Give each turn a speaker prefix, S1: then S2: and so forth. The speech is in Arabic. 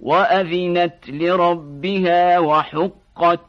S1: وأذنت لربها وحقت